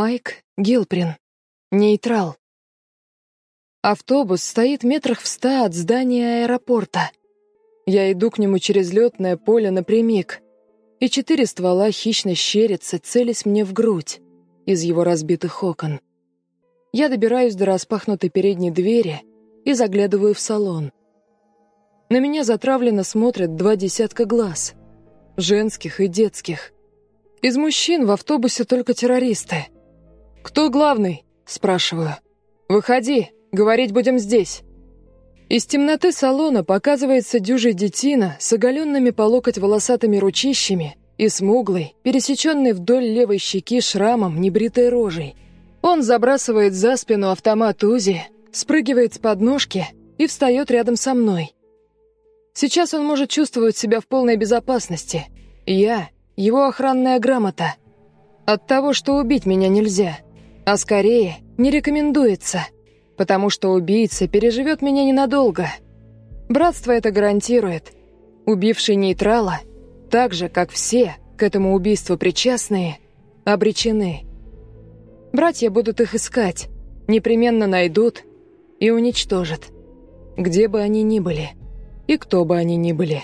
Майк Гилприн. Нейтрал. Автобус стоит метрах в ста от здания аэропорта. Я иду к нему через летное поле напрямик, и четыре ствола хищно щерятся, целясь мне в грудь из его разбитых окон. Я добираюсь до распахнутой передней двери и заглядываю в салон. На меня затравленно смотрят два десятка глаз. Женских и детских. Из мужчин в автобусе только террористы. «Кто главный?» – спрашиваю. «Выходи, говорить будем здесь». Из темноты салона показывается дюжий детина с оголенными по локоть волосатыми ручищами и смуглой, пересеченной вдоль левой щеки шрамом небритой рожей. Он забрасывает за спину автомат УЗИ, спрыгивает с подножки и встает рядом со мной. Сейчас он может чувствовать себя в полной безопасности. Я — его охранная грамота. От того, что убить меня нельзя. А скорее, не рекомендуется. Потому что убийца переживет меня ненадолго. Братство это гарантирует. Убивший нейтрала, так же, как все, к этому убийству причастные, обречены. Братья будут их искать, непременно найдут и уничтожат. Где бы они ни были и кто бы они ни были.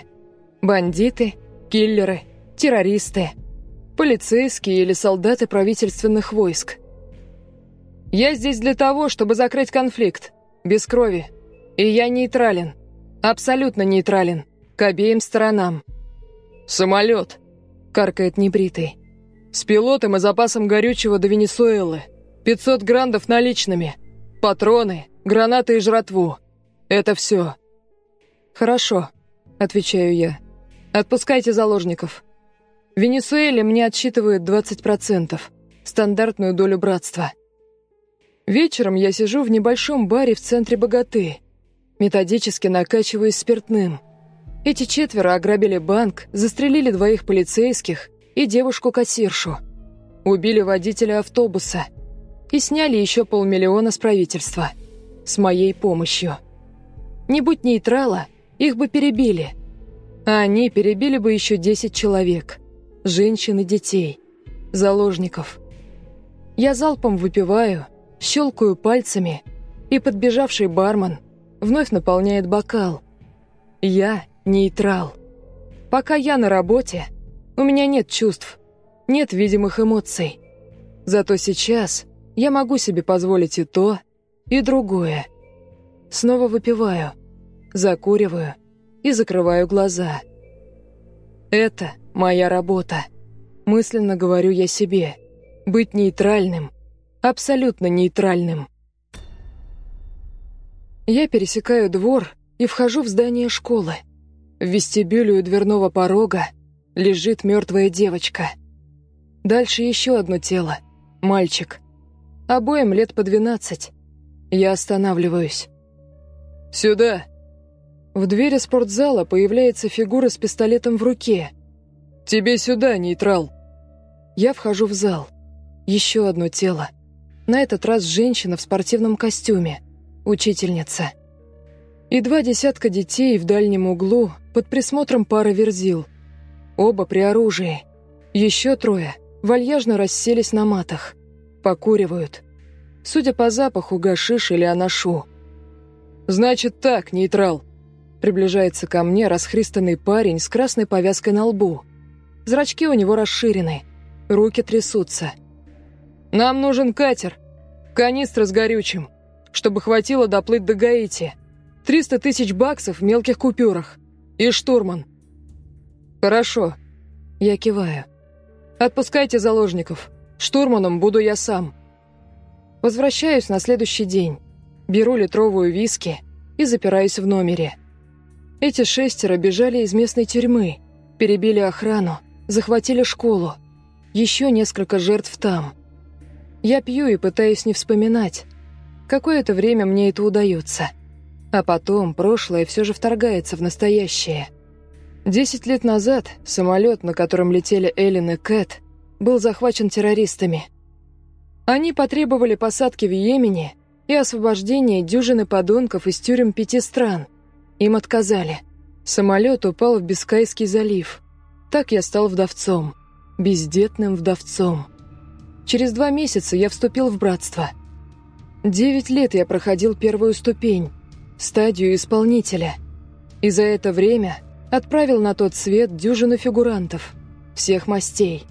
Бандиты, киллеры, террористы, полицейские или солдаты правительственных войск. Я здесь для того, чтобы закрыть конфликт, без крови. И я нейтрален, абсолютно нейтрален, к обеим сторонам. «Самолет», — каркает небритый. «С пилотом и запасом горючего до Венесуэлы. 500 грандов наличными. Патроны, гранаты и жратву. Это все. «Хорошо», — отвечаю я. «Отпускайте заложников. В Венесуэле мне отсчитывают 20%, стандартную долю братства. Вечером я сижу в небольшом баре в центре Богаты. Методически накачиваюсь спиртным. Эти четверо ограбили банк, застрелили двоих полицейских и девушку-кассиршу. Убили водителя автобуса и сняли еще полмиллиона с правительства. С моей помощью. Не будь нейтрала, их бы перебили. А они перебили бы еще 10 человек. Женщин и детей. Заложников. Я залпом выпиваю, щелкаю пальцами, и подбежавший бармен вновь наполняет бокал. Я нейтрал. Пока я на работе, у меня нет чувств, нет видимых эмоций. Зато сейчас я могу себе позволить и то, и другое. Снова выпиваю – закуриваю и закрываю глаза. Это моя работа. Мысленно говорю я себе. Быть нейтральным, абсолютно нейтральным. Я пересекаю двор и вхожу в здание школы. В вестибюле у дверного порога лежит мертвая девочка. Дальше еще одно тело. Мальчик. Обоим лет по двенадцать. Я останавливаюсь. «Сюда!» В двери спортзала появляется фигура с пистолетом в руке. «Тебе сюда, нейтрал!» Я вхожу в зал. Еще одно тело. На этот раз женщина в спортивном костюме. Учительница. И два десятка детей в дальнем углу под присмотром пары верзил. Оба при оружии. Еще трое вальяжно расселись на матах. Покуривают. Судя по запаху, гашиш или анашу. «Значит так, нейтрал», Приближается ко мне расхристанный парень с красной повязкой на лбу. Зрачки у него расширены, руки трясутся. «Нам нужен катер, канистра с горючим, чтобы хватило доплыть до Гаити. 300 тысяч баксов в мелких купюрах. И штурман». «Хорошо». Я киваю. «Отпускайте заложников. Штурманом буду я сам». Возвращаюсь на следующий день. Беру литровую виски и запираюсь в номере. Эти шестеро бежали из местной тюрьмы, перебили охрану, захватили школу. Еще несколько жертв там. Я пью и пытаюсь не вспоминать. Какое-то время мне это удается. А потом прошлое все же вторгается в настоящее. Десять лет назад самолет, на котором летели Эллен и Кэт, был захвачен террористами. Они потребовали посадки в Йемене и освобождения дюжины подонков из тюрем пяти стран – им отказали. Самолет упал в Бискайский залив. Так я стал вдовцом. Бездетным вдовцом. Через два месяца я вступил в братство. Девять лет я проходил первую ступень, стадию исполнителя. И за это время отправил на тот свет дюжину фигурантов, всех мастей.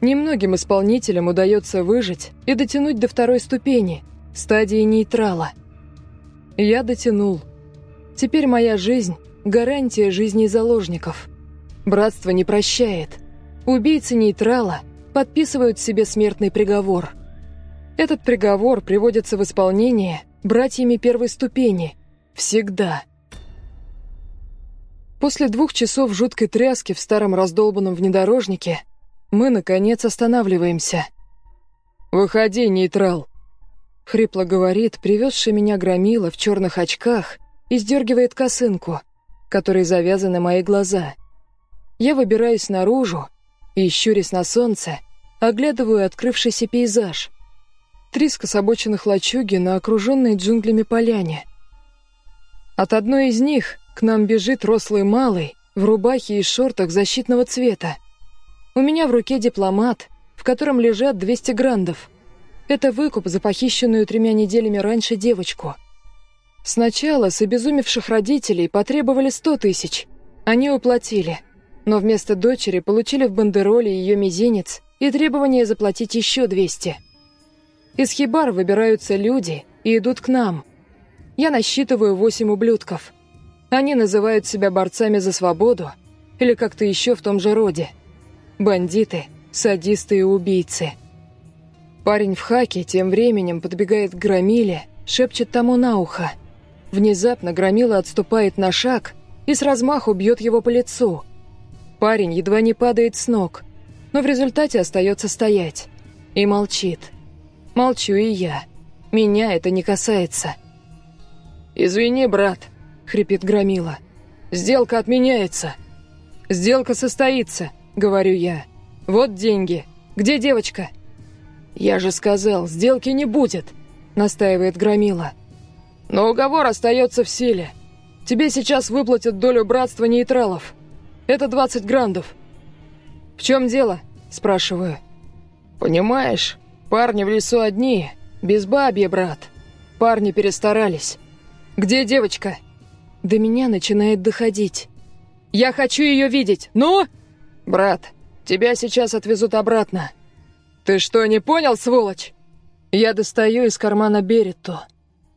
Немногим исполнителям удается выжить и дотянуть до второй ступени, стадии нейтрала. Я дотянул. Теперь моя жизнь – гарантия жизни заложников. Братство не прощает. Убийцы нейтрала подписывают себе смертный приговор. Этот приговор приводится в исполнение братьями первой ступени. Всегда. После двух часов жуткой тряски в старом раздолбанном внедорожнике мы, наконец, останавливаемся. «Выходи, нейтрал!» Хрипло говорит, привезший меня громила в черных очках и сдергивает косынку, которой завязаны мои глаза. Я выбираюсь наружу и, щурясь на солнце, оглядываю открывшийся пейзаж. Три скособоченных лачуги на окруженной джунглями поляне. От одной из них к нам бежит рослый малый в рубахе и шортах защитного цвета. У меня в руке дипломат, в котором лежат 200 грандов. Это выкуп за похищенную тремя неделями раньше девочку. Сначала с обезумевших родителей потребовали 100 тысяч. Они уплатили. Но вместо дочери получили в бандероле ее мизинец и требование заплатить еще 200. Из хибар выбираются люди и идут к нам. Я насчитываю 8 ублюдков – они называют себя борцами за свободу или как-то еще в том же роде. Бандиты, садисты и убийцы. Парень в хаке тем временем подбегает к Громиле, шепчет тому на ухо. Внезапно Громила отступает на шаг и с размаху бьет его по лицу. Парень едва не падает с ног, но в результате остается стоять. И молчит. Молчу и я. Меня это не касается. «Извини, брат», хрипит Громила. «Сделка отменяется!» «Сделка состоится», — говорю я. «Вот деньги. Где девочка?» «Я же сказал, сделки не будет», — настаивает Громила. «Но уговор остается в силе. Тебе сейчас выплатят долю братства нейтралов. Это 20 грандов». «В чем дело?» — спрашиваю. «Понимаешь, парни в лесу одни, без бабья, брат. Парни перестарались. Где девочка?» До меня начинает доходить. «Я хочу ее видеть! Ну?» «Брат, тебя сейчас отвезут обратно». «Ты что, не понял, сволочь?» Я достаю из кармана Беретту.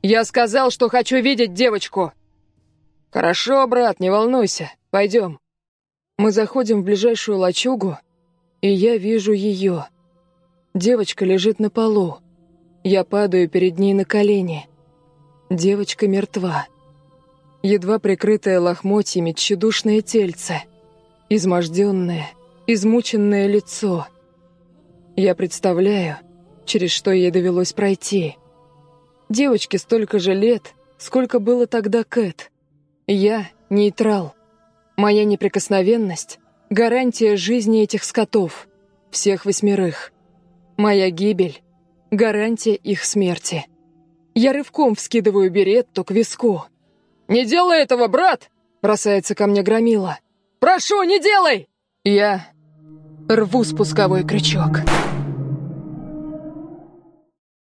«Я сказал, что хочу видеть девочку!» «Хорошо, брат, не волнуйся. Пойдем». Мы заходим в ближайшую лачугу, и я вижу ее. Девочка лежит на полу. Я падаю перед ней на колени. Девочка мертва едва прикрытое лохмотьями тщедушное тельце, изможденное, измученное лицо. Я представляю, через что ей довелось пройти. Девочке столько же лет, сколько было тогда Кэт. Я — нейтрал. Моя неприкосновенность — гарантия жизни этих скотов, всех восьмерых. Моя гибель — гарантия их смерти. Я рывком вскидываю беретту к виску — «Не делай этого, брат!» — бросается ко мне Громила. «Прошу, не делай!» Я рву спусковой крючок.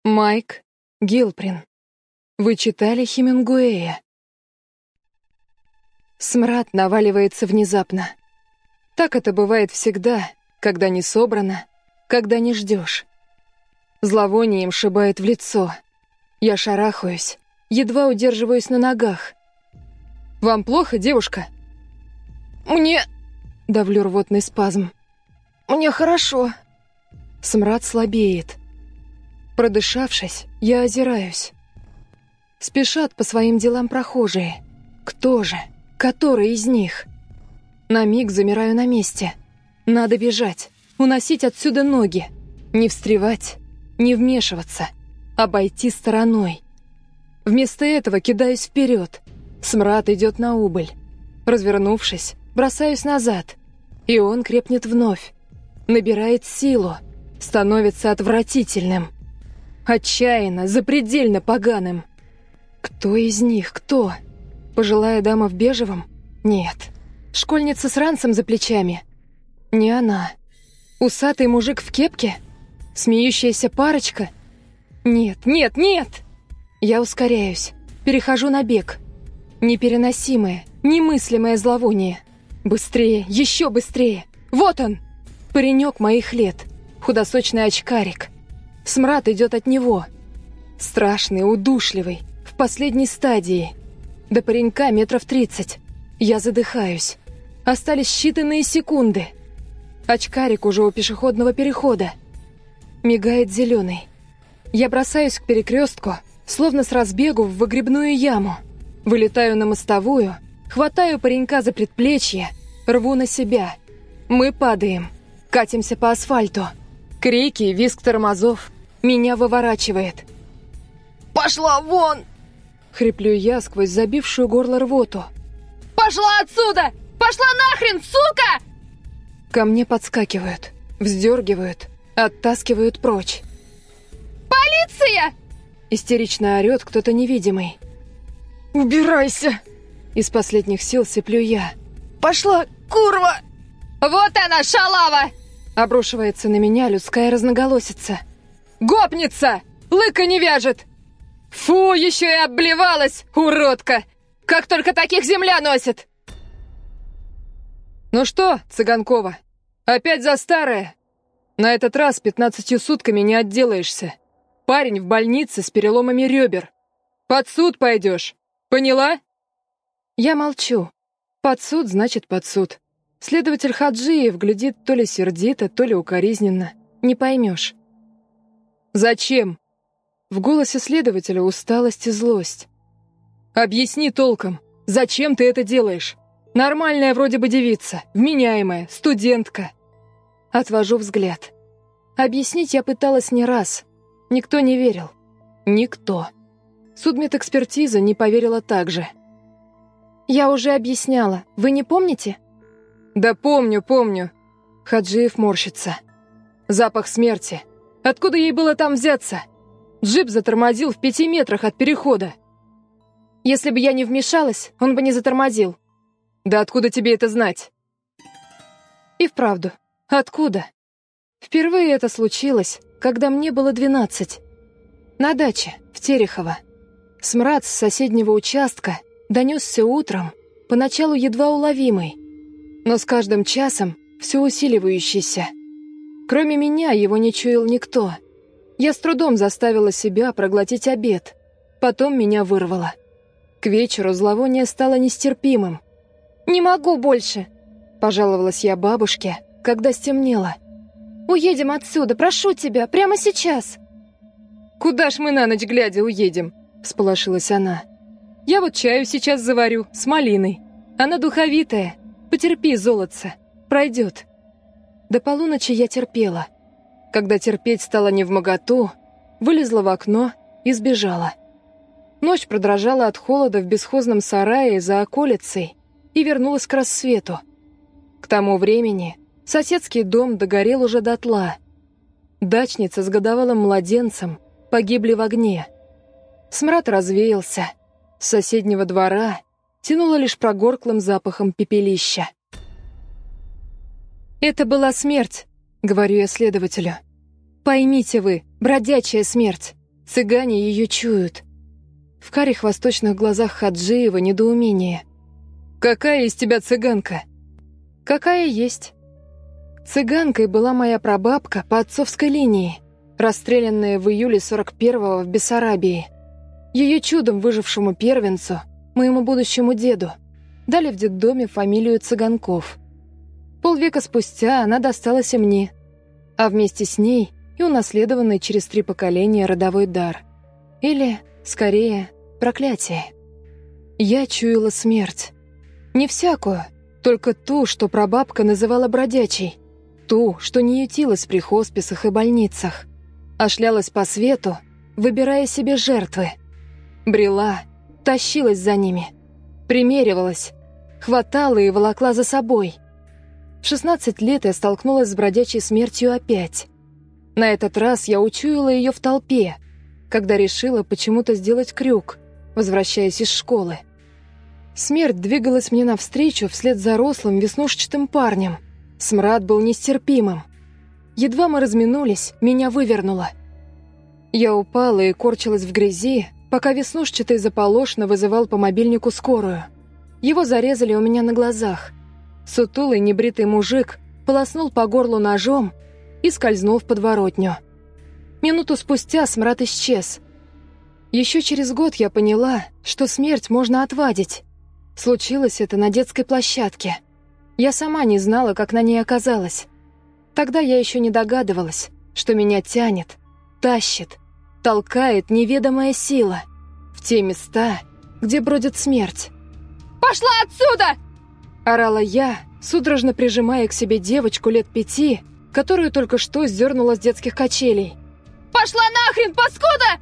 Майк Гилприн. Вы читали Хемингуэя? Смрад наваливается внезапно. Так это бывает всегда, когда не собрано, когда не ждешь. Зловонием шибает в лицо. Я шарахаюсь, едва удерживаюсь на ногах. Вам плохо, девушка?» «Мне...» — давлю рвотный спазм. «Мне хорошо». Смрад слабеет. Продышавшись, я озираюсь. Спешат по своим делам прохожие. Кто же? Который из них? На миг замираю на месте. Надо бежать, уносить отсюда ноги. Не встревать, не вмешиваться, обойти стороной. Вместо этого кидаюсь вперед — Смрад идет на убыль. Развернувшись, бросаюсь назад. И он крепнет вновь. Набирает силу. Становится отвратительным. Отчаянно, запредельно поганым. Кто из них? Кто? Пожилая дама в бежевом? Нет. Школьница с ранцем за плечами? Не она. Усатый мужик в кепке? Смеющаяся парочка? Нет, нет, нет! Я ускоряюсь, перехожу на бег. Непереносимое, немыслимое зловоние. Быстрее, еще быстрее. Вот он! Паренек моих лет. Худосочный очкарик. Смрад идет от него. Страшный, удушливый, в последней стадии. До паренька метров тридцать. Я задыхаюсь. Остались считанные секунды. Очкарик уже у пешеходного перехода. Мигает зеленый. Я бросаюсь к перекрестку, словно с разбегу в выгребную яму. Вылетаю на мостовую, хватаю паренька за предплечье, рву на себя. Мы падаем, катимся по асфальту. Крики, визг тормозов. Меня выворачивает. «Пошла вон!» Хриплю я сквозь забившую горло рвоту. «Пошла отсюда! Пошла нахрен, сука!» Ко мне подскакивают, вздергивают, Оттаскивают прочь. «Полиция!» Истерично орёт кто-то невидимый. «Убирайся!» Из последних сил сиплю я. «Пошла, курва!» «Вот она, шалава!» Обрушивается на меня людская разноголосица. «Гопница! Лыка не вяжет!» «Фу, еще и обблевалась, уродка! Как только таких земля носит!» «Ну что, Цыганкова, опять за старое?» На этот раз пятнадцатью сутками не отделаешься. Парень в больнице с переломами ребер. Под суд пойдешь. Поняла? Я молчу. Под суд значит под суд. Следователь Хаджиев глядит то ли сердито, то ли укоризненно. Не поймешь. Зачем? В голосе следователя усталость и злость. Объясни толком, зачем ты это делаешь? Нормальная вроде бы девица, вменяемая, студентка. Отвожу взгляд. Объяснить я пыталась не раз. Никто не верил. Никто. Судмедэкспертиза не поверила так же. «Я уже объясняла. Вы не помните?» «Да помню, помню». Хаджиев морщится. «Запах смерти. Откуда ей было там взяться?» Джип затормозил в пяти метрах от перехода. «Если бы я не вмешалась, он бы не затормозил». «Да откуда тебе это знать?» И вправду, Откуда? Впервые это случилось, когда мне было двенадцать. На даче, в Терехово. Смрад с соседнего участка донесся утром, поначалу едва уловимый, но с каждым часом все усиливающийся. Кроме меня его не чуял никто. Я с трудом заставила себя проглотить обед. Потом меня вырвало. К вечеру зловоние стало нестерпимым. «Не могу больше!» – пожаловалась я бабушке, когда стемнело. «Уедем отсюда, прошу тебя, прямо сейчас!» «Куда ж мы на ночь глядя уедем?» — сполошилась она. «Я вот чаю сейчас заварю, с малиной. Она духовитая. Потерпи, золотце, пройдет». До полуночи я терпела. Когда терпеть стало невмоготу, вылезла в окно и сбежала. Ночь продрожала от холода в бесхозном сарае за околицей и вернулась к рассвету. К тому времени Соседский дом догорел уже дотла. Дачница с годовалым младенцем погибли в огне. Смрад развеялся. С соседнего двора тянуло лишь прогорклым запахом пепелища. «Это была смерть», — говорю я следователю. «Поймите вы, бродячая смерть. Цыгане ее чуют». В карих восточных глазах Хаджиева недоумение. «Какая из тебя цыганка?» «Какая есть. Цыганкой была моя прабабка по отцовской линии, расстрелянная в июле 41-го в Бессарабии. Ее чудом выжившему первенцу, моему будущему деду, дали в детдоме фамилию Цыганков. Полвека спустя она досталась и мне, а вместе с ней и унаследованный через три поколения родовой дар. Или, скорее, проклятие. Я чуяла смерть. Не всякую, только ту, что прабабка называла бродячей — Ту, что не ютилась при хосписах и больницах, а шлялась по свету, выбирая себе жертвы. Брела, тащилась за ними, примеривалась, хватала и волокла за собой. В 16 лет я столкнулась с бродячей смертью опять. На этот раз я учуяла ее в толпе, когда решила почему-то сделать крюк, возвращаясь из школы. Смерть двигалась мне навстречу вслед за рослым веснушчатым парнем, Смрад был нестерпимым. Едва мы разминулись, меня вывернуло. Я упала и корчилась в грязи, пока веснушчатый заполошно вызывал по мобильнику скорую. Его зарезали у меня на глазах. Сутулый небритый мужик полоснул по горлу ножом и скользнул в подворотню. Минуту спустя смрад исчез. Еще через год я поняла, что смерть можно отвадить. Случилось это на детской площадке. Я сама не знала, как на ней оказалась. Тогда я еще не догадывалась, что меня тянет, тащит, толкает неведомая сила в те места, где бродит смерть. «Пошла отсюда!» Орала я, судорожно прижимая к себе девочку лет пяти, которую только что сдернула с детских качелей. «Пошла нахрен, паскуда!»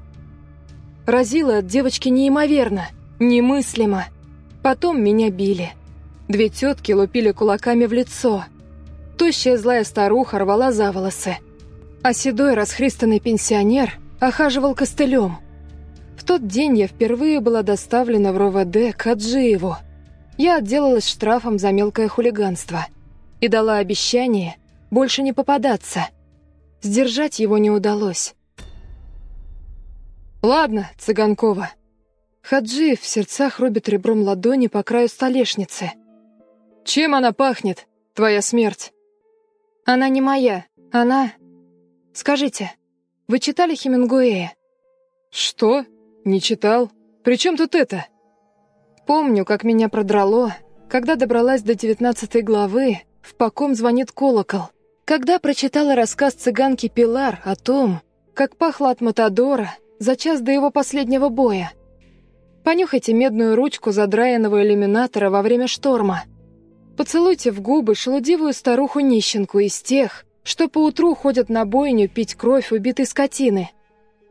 Разила от девочки неимоверно, немыслимо. Потом меня били. Две тетки лупили кулаками в лицо. Тощая злая старуха рвала за волосы. А седой расхристанный пенсионер охаживал костылем. В тот день я впервые была доставлена в РОВД к Аджиеву. Я отделалась штрафом за мелкое хулиганство и дала обещание больше не попадаться. Сдержать его не удалось. «Ладно, Цыганкова». Хаджиев в сердцах рубит ребром ладони по краю столешницы. «Чем она пахнет, твоя смерть?» «Она не моя, она...» «Скажите, вы читали Хемингуэя?» «Что? Не читал? При чем тут это?» Помню, как меня продрало, когда добралась до девятнадцатой главы, в поком звонит колокол. Когда прочитала рассказ цыганки Пилар о том, как пахло от Матадора за час до его последнего боя. Понюхайте медную ручку задраенного иллюминатора во время шторма. Поцелуйте в губы шелудивую старуху-нищенку из тех, что поутру ходят на бойню пить кровь убитой скотины.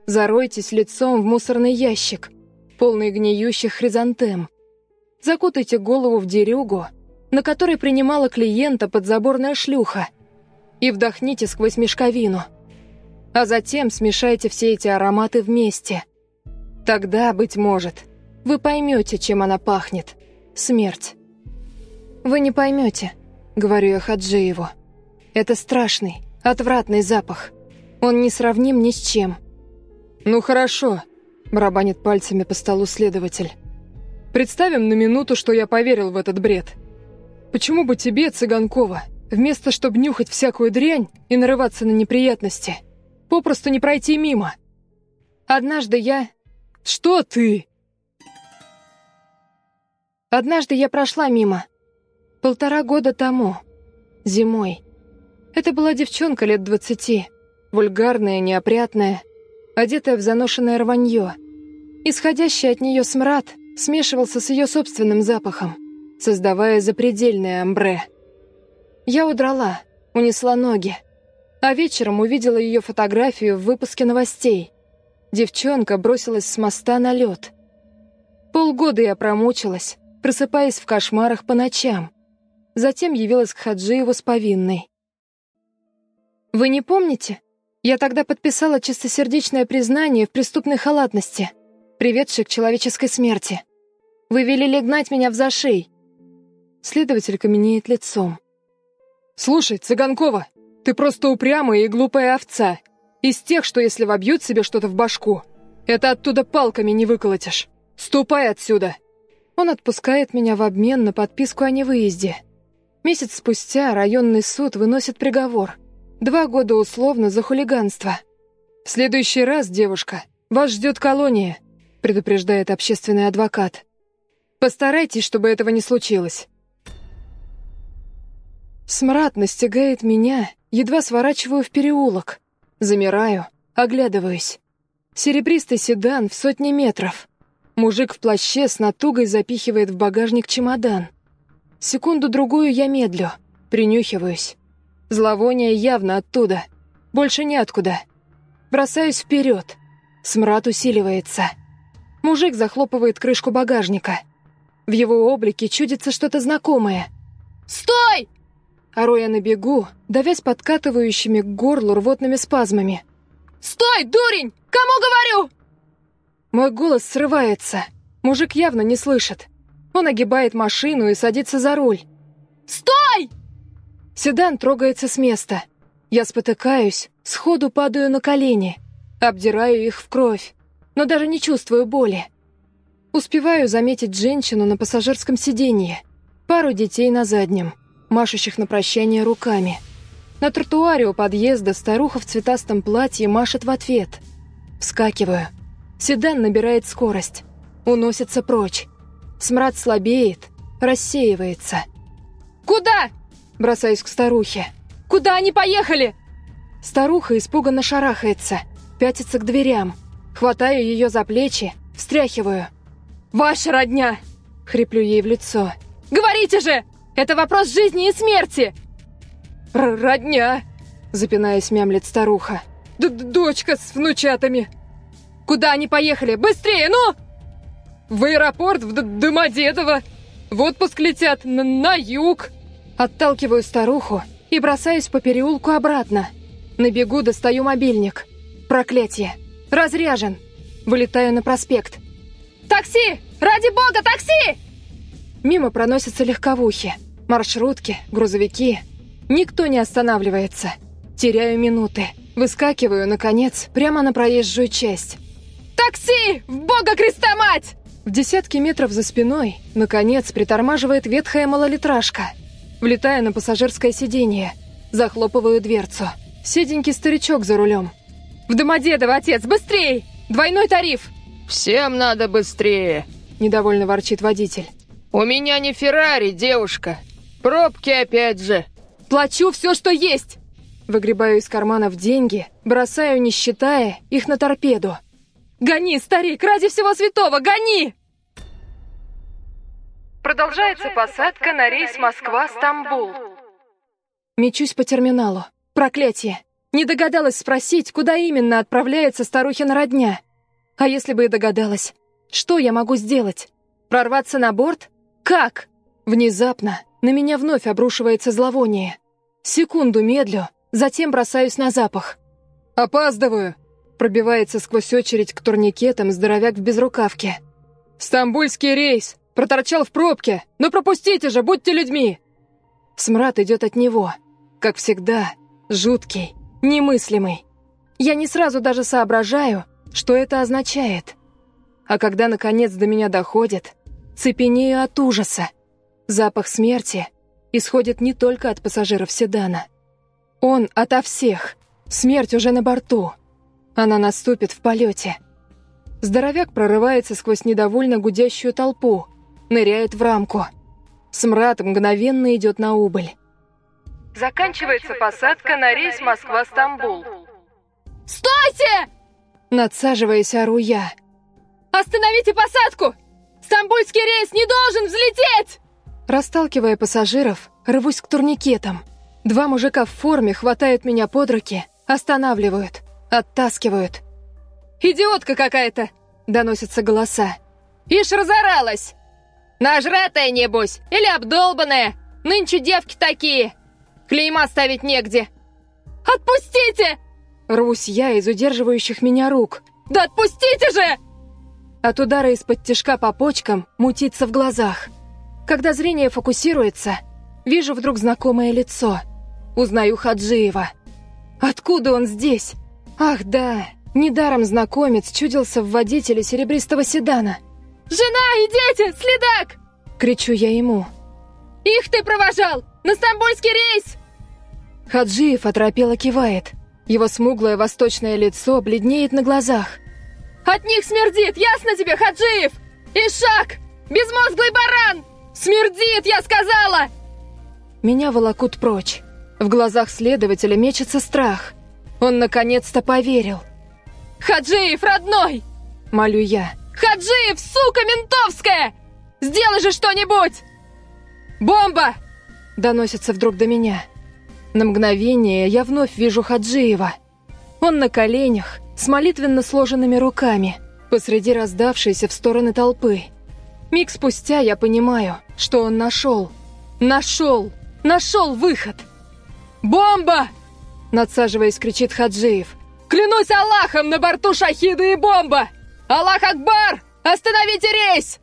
Заройтесь лицом в мусорный ящик, полный гниющих хризантем. Закутайте голову в дерюгу, на которой принимала клиента подзаборная шлюха, и вдохните сквозь мешковину. А затем смешайте все эти ароматы вместе. Тогда, быть может, вы поймете, чем она пахнет. Смерть. «Вы не поймете», — говорю я Хаджиеву. Это страшный, отвратный запах. Он не сравним ни с чем. «Ну хорошо», — барабанит пальцами по столу следователь. «Представим на минуту, что я поверил в этот бред. Почему бы тебе, Цыганкова, вместо чтобы нюхать всякую дрянь и нарываться на неприятности, попросту не пройти мимо? Однажды я... Что ты?» Однажды я прошла мимо. Полтора года тому. Зимой. Это была девчонка лет двадцати, вульгарная, неопрятная, одетая в заношенное рванье. Исходящий от нее смрад смешивался с ее собственным запахом, создавая запредельное амбре. Я удрала, унесла ноги, а вечером увидела ее фотографию в выпуске новостей. Девчонка бросилась с моста на лед. Полгода я промучилась, просыпаясь в кошмарах по ночам. Затем явилась к Хаджиеву с повинной. Вы не помните? Я тогда подписала чистосердечное признание в преступной халатности, приведшей к человеческой смерти. Вы велели гнать меня в зашей. Следователь каменеет лицом. «Слушай, Цыганкова, ты просто упрямая и глупая овца. Из тех, что если вобьют себе что-то в башку, это оттуда палками не выколотишь. Ступай отсюда!» Он отпускает меня в обмен на подписку о невыезде. Месяц спустя районный суд выносит приговор. Два года условно за хулиганство. В следующий раз, девушка, вас ждет колония, предупреждает общественный адвокат. Постарайтесь, чтобы этого не случилось. Смрад настигает меня, едва сворачиваю в переулок. Замираю, оглядываюсь. Серебристый седан в сотни метров. Мужик в плаще с натугой запихивает в багажник чемодан. Секунду-другую я медлю, принюхиваюсь. Зловоние явно оттуда. Больше неоткуда. Бросаюсь вперед. Смрад усиливается. Мужик захлопывает крышку багажника. В его облике чудится что-то знакомое. «Стой!» Ору я на бегу, давясь подкатывающими к горлу рвотными спазмами. «Стой, дурень! Кому говорю?» Мой голос срывается. Мужик явно не слышит. Он огибает машину и садится за руль. «Стой!» Седан трогается с места. Я спотыкаюсь, сходу падаю на колени, обдираю их в кровь, но даже не чувствую боли. Успеваю заметить женщину на пассажирском сиденье, пару детей на заднем, машущих на прощание руками. На тротуаре у подъезда старуха в цветастом платье машет в ответ. Вскакиваю. Седан набирает скорость. Уносится прочь. Смрад слабеет, рассеивается. «Куда?» Бросаюсь к старухе. «Куда они поехали?» Старуха испуганно шарахается, пятится к дверям. Хватаю ее за плечи, встряхиваю. «Ваша родня!» — хриплю ей в лицо. «Говорите же! Это вопрос жизни и смерти!» Р «Родня!» — запинаясь, мямлет старуха. Д «Дочка с внучатами!» «Куда они поехали? Быстрее, ну!» «В аэропорт, в Д Домодедово! В отпуск летят, на, на юг!» Отталкиваю старуху и бросаюсь по переулку обратно. На бегу достаю мобильник. Проклятие! Разряжен! Вылетаю на проспект. «Такси! Ради бога, такси!» Мимо проносятся легковухи, маршрутки, грузовики. Никто не останавливается. Теряю минуты. Выскакиваю, наконец, прямо на проезжую часть. «Такси! В бога креста мать!» В десятки метров за спиной, наконец, притормаживает ветхая малолитражка. Влетаю на пассажирское сиденье. Захлопываю дверцу. Седенький старичок за рулем. «В Домодедово, отец, быстрей! Двойной тариф!» «Всем надо быстрее!» Недовольно ворчит водитель. «У меня не Феррари, девушка! Пробки опять же!» «Плачу все, что есть!» Выгребаю из карманов деньги, бросаю, не считая, их на торпеду. «Гони, старик, ради всего святого, гони!» Продолжается посадка на рейс Москва-Стамбул. Мечусь по терминалу. Проклятие! Не догадалась спросить, куда именно отправляется старухина родня. А если бы и догадалась, что я могу сделать? Прорваться на борт? Как? Внезапно на меня вновь обрушивается зловоние. Секунду медлю, затем бросаюсь на запах. «Опаздываю!» Пробивается сквозь очередь к турникетам здоровяк в безрукавке. «Стамбульский рейс! Проторчал в пробке! Ну пропустите же, будьте людьми!» Смрад идет от него. Как всегда, жуткий, немыслимый. Я не сразу даже соображаю, что это означает. А когда, наконец, до меня доходит, цепенею от ужаса. Запах смерти исходит не только от пассажиров седана. Он ото всех. Смерть уже на борту. Она наступит в полете. Здоровяк прорывается сквозь недовольно гудящую толпу, ныряет в рамку. Смрад мгновенно идет на убыль. Заканчивается посадка на рейс Москва-Стамбул. «Стойте!» Надсаживаясь, ору я. «Остановите посадку! Стамбульский рейс не должен взлететь!» Расталкивая пассажиров, рвусь к турникетам. Два мужика в форме хватают меня под руки, останавливают. Оттаскивают. «Идиотка какая-то!» — доносятся голоса. «Ишь разоралась! Нажратая, небось, или обдолбанная! Нынче девки такие! Клейма ставить негде!» «Отпустите!» Рвусь я из удерживающих меня рук. «Да отпустите же!» От удара из-под тяжка по почкам мутится в глазах. Когда зрение фокусируется, вижу вдруг знакомое лицо. Узнаю Хаджиева. Откуда он здесь? Ах да, недаром знакомец чудился в водителе серебристого седана. «Жена и дети! Следак!» Кричу я ему. «Их ты провожал! На стамбульский рейс!» Хаджиев оторопело кивает. Его смуглое восточное лицо бледнеет на глазах. «От них смердит! Ясно тебе, Хаджиев! Ишак! Безмозглый баран! Смердит, я сказала!» Меня волокут прочь. В глазах следователя мечется страх. Он наконец-то поверил. «Хаджиев, родной!» — молю я. «Хаджиев, сука ментовская! Сделай же что-нибудь!» «Бомба!» — доносится вдруг до меня. На мгновение я вновь вижу Хаджиева. Он на коленях, с молитвенно сложенными руками, посреди раздавшейся в стороны толпы. Миг спустя я понимаю, что он нашел. Нашел! Нашел выход! «Бомба!» Надсаживаясь, кричит Хаджиев. «Клянусь Аллахом, на борту шахиды и бомба! Аллах Акбар! Остановите рейс!»